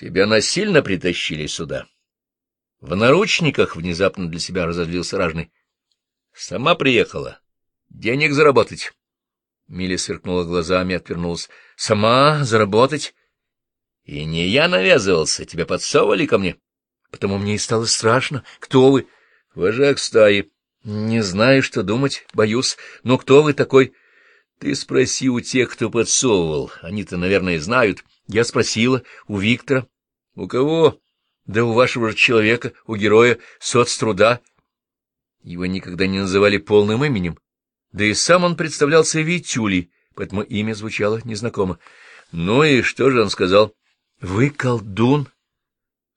Тебя насильно притащили сюда. В наручниках внезапно для себя разозлился ражный. Сама приехала. Денег заработать. Миля сверкнула глазами и отвернулась. Сама заработать? И не я навязывался, тебя подсовывали ко мне. Потому мне и стало страшно. Кто вы? Вожак стаи. Не знаю, что думать, боюсь. Но кто вы такой? Ты спроси у тех, кто подсовывал. Они-то, наверное, знают. Я спросила у Виктора. У кого? Да у вашего же человека, у героя соцтруда. Его никогда не называли полным именем. Да и сам он представлялся Витюлей, поэтому имя звучало незнакомо. Ну и что же он сказал? — Вы колдун?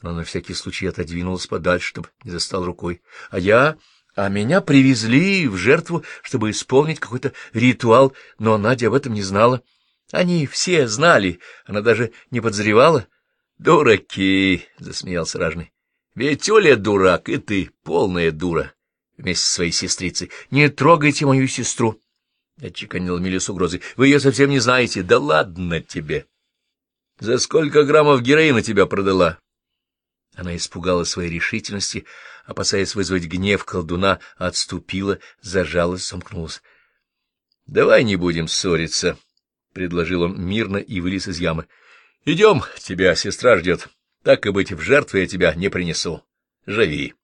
Она на всякий случай отодвинулась подальше, чтобы не застал рукой. — А я... А меня привезли в жертву, чтобы исполнить какой-то ритуал, но Надя об этом не знала. Они все знали, она даже не подозревала. — Дураки! — засмеялся ражный. — Ведь Оля дурак, и ты полная дура вместе со своей сестрицей. — Не трогайте мою сестру! — отчеканила Миля с угрозой. — Вы ее совсем не знаете. Да ладно тебе! За сколько граммов героина тебя продала? Она испугалась своей решительности, опасаясь вызвать гнев колдуна, отступила, зажалась, сомкнулась. — Давай не будем ссориться, — предложил он мирно и вылез из ямы. — Идем, тебя сестра ждет. Так и быть, в жертву я тебя не принесу. Живи.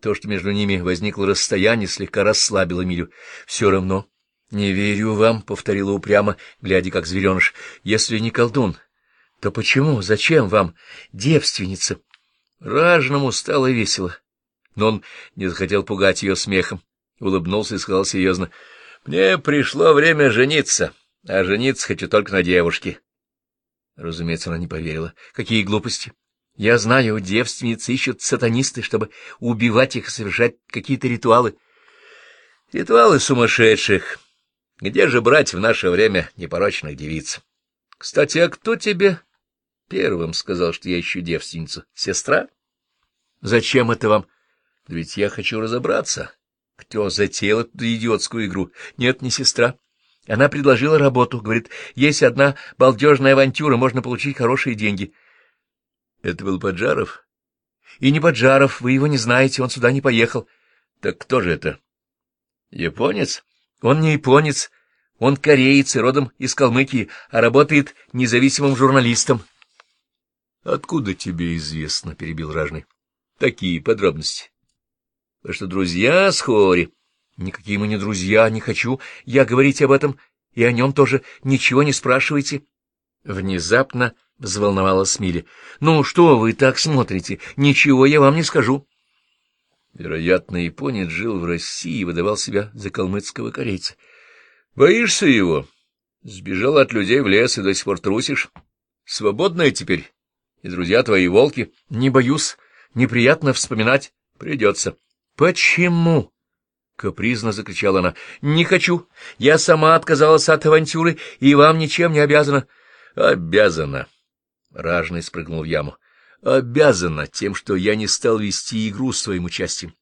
То, что между ними возникло расстояние, слегка расслабило Милю. — Все равно. — Не верю вам, — повторила упрямо, глядя как звереныш. — Если не колдун, то почему, зачем вам девственница? Ражному стало весело, но он не захотел пугать ее смехом, улыбнулся и сказал серьезно. — Мне пришло время жениться, а жениться хочу только на девушке. Разумеется, она не поверила. Какие глупости! Я знаю, девственницы ищут сатанисты, чтобы убивать их и совершать какие-то ритуалы. Ритуалы сумасшедших. Где же брать в наше время непорочных девиц? Кстати, а кто тебе первым сказал, что я ищу девственницу? Сестра? Зачем это вам? Да ведь я хочу разобраться. Кто затеял эту идиотскую игру? Нет, не сестра. Она предложила работу. Говорит, есть одна балдежная авантюра, можно получить хорошие деньги. Это был Поджаров? И не Поджаров, вы его не знаете, он сюда не поехал. Так кто же это? Японец? Он не японец, он кореец и родом из Калмыкии, а работает независимым журналистом. — Откуда тебе известно? — перебил Ражный. — Такие подробности. — Вы что, друзья с Хори? — Никакие мы не друзья, не хочу. Я говорить об этом, и о нем тоже ничего не спрашивайте. Внезапно взволновалась Миля. — Ну, что вы так смотрите? Ничего я вам не скажу. Вероятно, японец жил в России и выдавал себя за калмыцкого корейца. — Боишься его? Сбежал от людей в лес и до сих пор трусишь. Свободная теперь. И друзья твои волки. Не боюсь. Неприятно вспоминать. Придется. — Почему? — капризно закричала она. — Не хочу. Я сама отказалась от авантюры и вам ничем не обязана. — Обязана. Ражный спрыгнул в яму. — Обязана тем, что я не стал вести игру с твоим участием.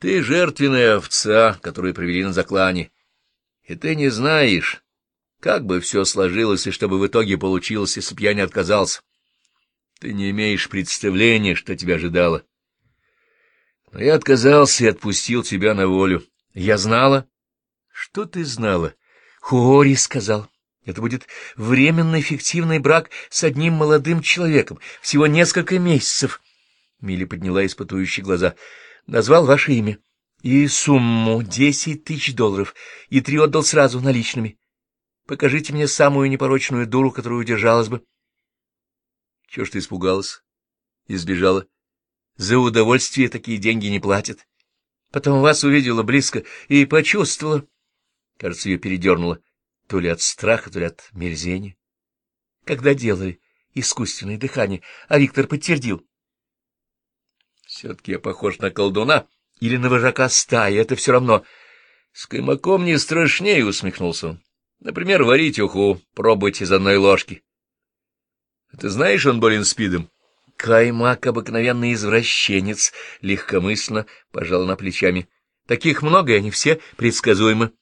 Ты жертвенная овца, которую провели на заклане. И ты не знаешь, как бы все сложилось, и чтобы в итоге получилось, если б я не отказался. Ты не имеешь представления, что тебя ожидало. Но я отказался и отпустил тебя на волю. Я знала. Что ты знала? Хори сказал. Это будет временный фиктивный брак с одним молодым человеком, всего несколько месяцев. Милли подняла испытующие глаза. Назвал ваше имя. И сумму десять тысяч долларов, и три отдал сразу наличными. Покажите мне самую непорочную дуру, которую удержалась бы. Чего ж ты испугалась? Избежала. За удовольствие такие деньги не платят. Потом вас увидела близко и почувствовала. Кажется, ее передернуло то ли от страха, то ли от мерзения. Когда делали искусственное дыхание, а Виктор подтвердил. Все-таки я похож на колдуна или на вожака стаи, это все равно. С каймаком не страшнее, усмехнулся он. Например, варить уху, пробуйте из одной ложки. Ты знаешь, он болен спидом? Каймак — обыкновенный извращенец, легкомысленно пожал на плечами. Таких много, и они все предсказуемы.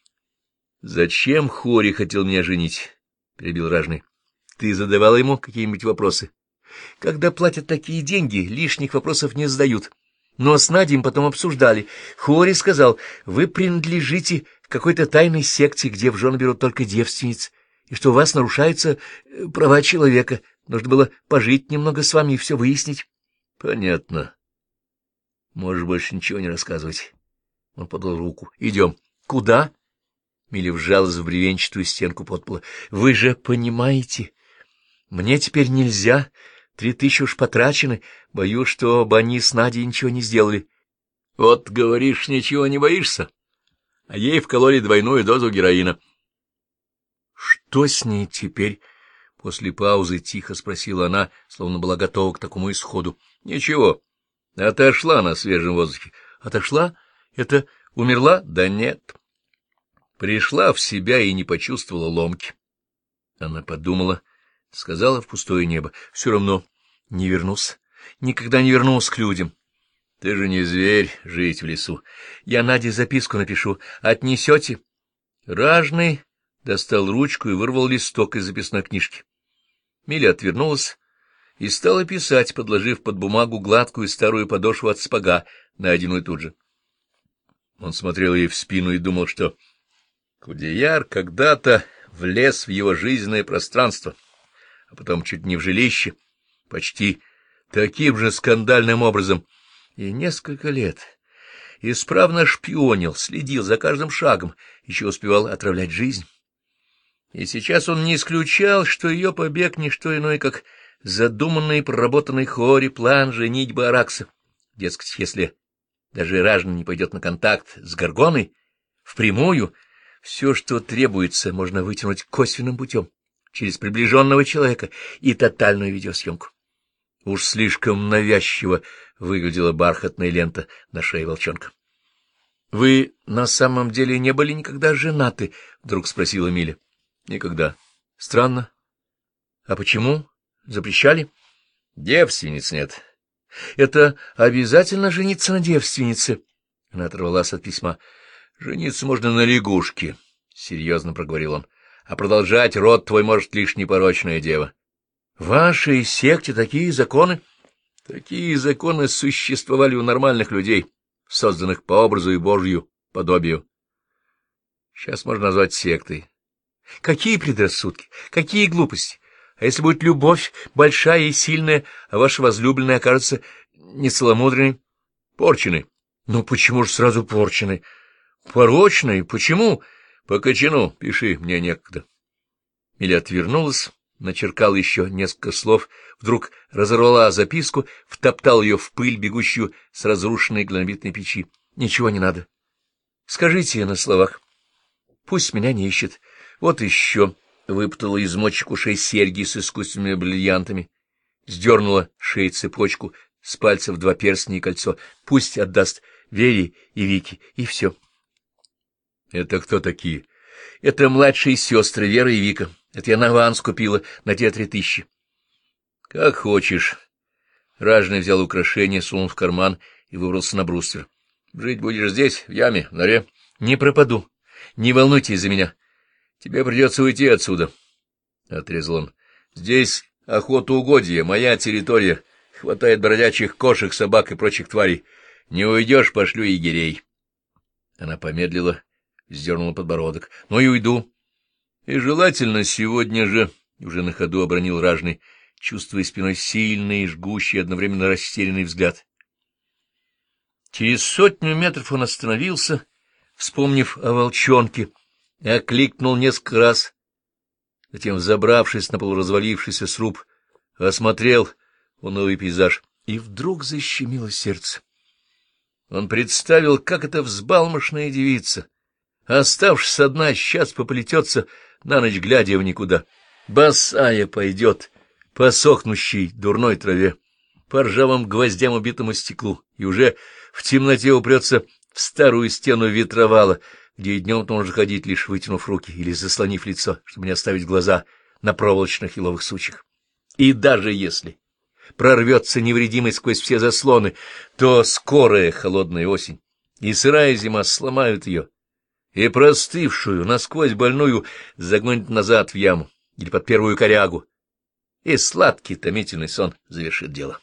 — Зачем Хори хотел меня женить? — перебил ражный. — Ты задавала ему какие-нибудь вопросы? Когда платят такие деньги, лишних вопросов не задают. Но с Надей потом обсуждали. Хори сказал, вы принадлежите какой-то тайной секте, где в жены берут только девственниц, и что у вас нарушаются э, права человека. Нужно было пожить немного с вами и все выяснить. — Понятно. Можешь больше ничего не рассказывать. Он подал руку. — Идем. — Куда? Миля вжалась в бревенчатую стенку подпола. — Вы же понимаете, мне теперь нельзя. Три тысячи уж потрачены. Боюсь, что бы они с Надей ничего не сделали. — Вот, говоришь, ничего не боишься? А ей вкололи двойную дозу героина. — Что с ней теперь? После паузы тихо спросила она, словно была готова к такому исходу. — Ничего. Отошла на свежем воздухе. — Отошла? Это умерла? — Да нет. Пришла в себя и не почувствовала ломки. Она подумала, сказала в пустое небо. — Все равно не вернусь. Никогда не вернусь к людям. — Ты же не зверь жить в лесу. Я Наде записку напишу. Отнесете? Ражный достал ручку и вырвал листок из записной книжки. Миля отвернулась и стала писать, подложив под бумагу гладкую старую подошву от спага, найденную тут же. Он смотрел ей в спину и думал, что Кудеяр когда-то влез в его жизненное пространство, а потом чуть не в жилище, почти таким же скандальным образом, и несколько лет исправно шпионил, следил за каждым шагом, еще успевал отравлять жизнь. И сейчас он не исключал, что ее побег — не что иное, как задуманный и проработанный хори план женитьбы Аракса. Дескать, если даже Ражин не пойдет на контакт с Гаргоной, впрямую, все, что требуется, можно вытянуть косвенным путем, через приближенного человека и тотальную видеосъемку. Уж слишком навязчиво выглядела бархатная лента на шее волчонка. — Вы на самом деле не были никогда женаты? — вдруг спросила Миля. Никогда. Странно. А почему? Запрещали? Девственниц нет. Это обязательно жениться на девственнице? Она оторвалась от письма. Жениться можно на лягушке, — серьезно проговорил он. А продолжать род твой может лишь непорочная дева. В вашей секте такие законы? Такие законы существовали у нормальных людей, созданных по образу и Божью подобию. Сейчас можно назвать сектой. Какие предрассудки, какие глупости! А если будет любовь большая и сильная, а ваша возлюбленная окажется нецеломудренной, порченой? Ну, почему же сразу порченой? Порочной? Почему? По кочану, пиши, мне некогда. Миля отвернулась, начеркала еще несколько слов, вдруг разорвала записку, втоптал ее в пыль, бегущую с разрушенной глинобитной печи. Ничего не надо. Скажите на словах. Пусть меня не ищет. Вот еще выпутала из мочек ушей серьги с искусственными бриллиантами, сдернула шеи цепочку, с пальцев два перстня и кольцо. Пусть отдаст Вере и Вике, и все. — Это кто такие? — Это младшие сестры Вера и Вика. Это я на аванс купила на те три тысячи. — Как хочешь. Ражный взял украшение, сунул в карман и выбрался на бруствер. — Жить будешь здесь, в яме, в норе? — Не пропаду. Не волнуйтесь за меня. Тебе придется уйти отсюда, — отрезал он. — Здесь охотуугодье, моя территория. Хватает бродячих кошек, собак и прочих тварей. Не уйдешь, пошлю егерей. Она помедлила, сдернула подбородок. — Ну и уйду. — И желательно сегодня же, — уже на ходу обронил ражный, чувствуя спиной сильный, жгущий, одновременно растерянный взгляд. Через сотню метров он остановился, вспомнив о волчонке, — окликнул несколько раз, затем, забравшись на полуразвалившийся сруб, осмотрел унылый пейзаж, и вдруг защемило сердце. Он представил, как эта взбалмошная девица, оставшись одна, сейчас поплетется, на ночь глядя в никуда. Босая пойдет по сохнущей дурной траве, по ржавым гвоздям убитому стеклу, и уже в темноте упрется в старую стену ветровала — где и днем-то можно ходить, лишь вытянув руки или заслонив лицо, чтобы не оставить глаза на проволочных еловых сучьях. И даже если прорвется невредимый сквозь все заслоны, то скорая холодная осень и сырая зима сломают ее, и простывшую, насквозь больную загонит назад в яму или под первую корягу, и сладкий томительный сон завершит дело.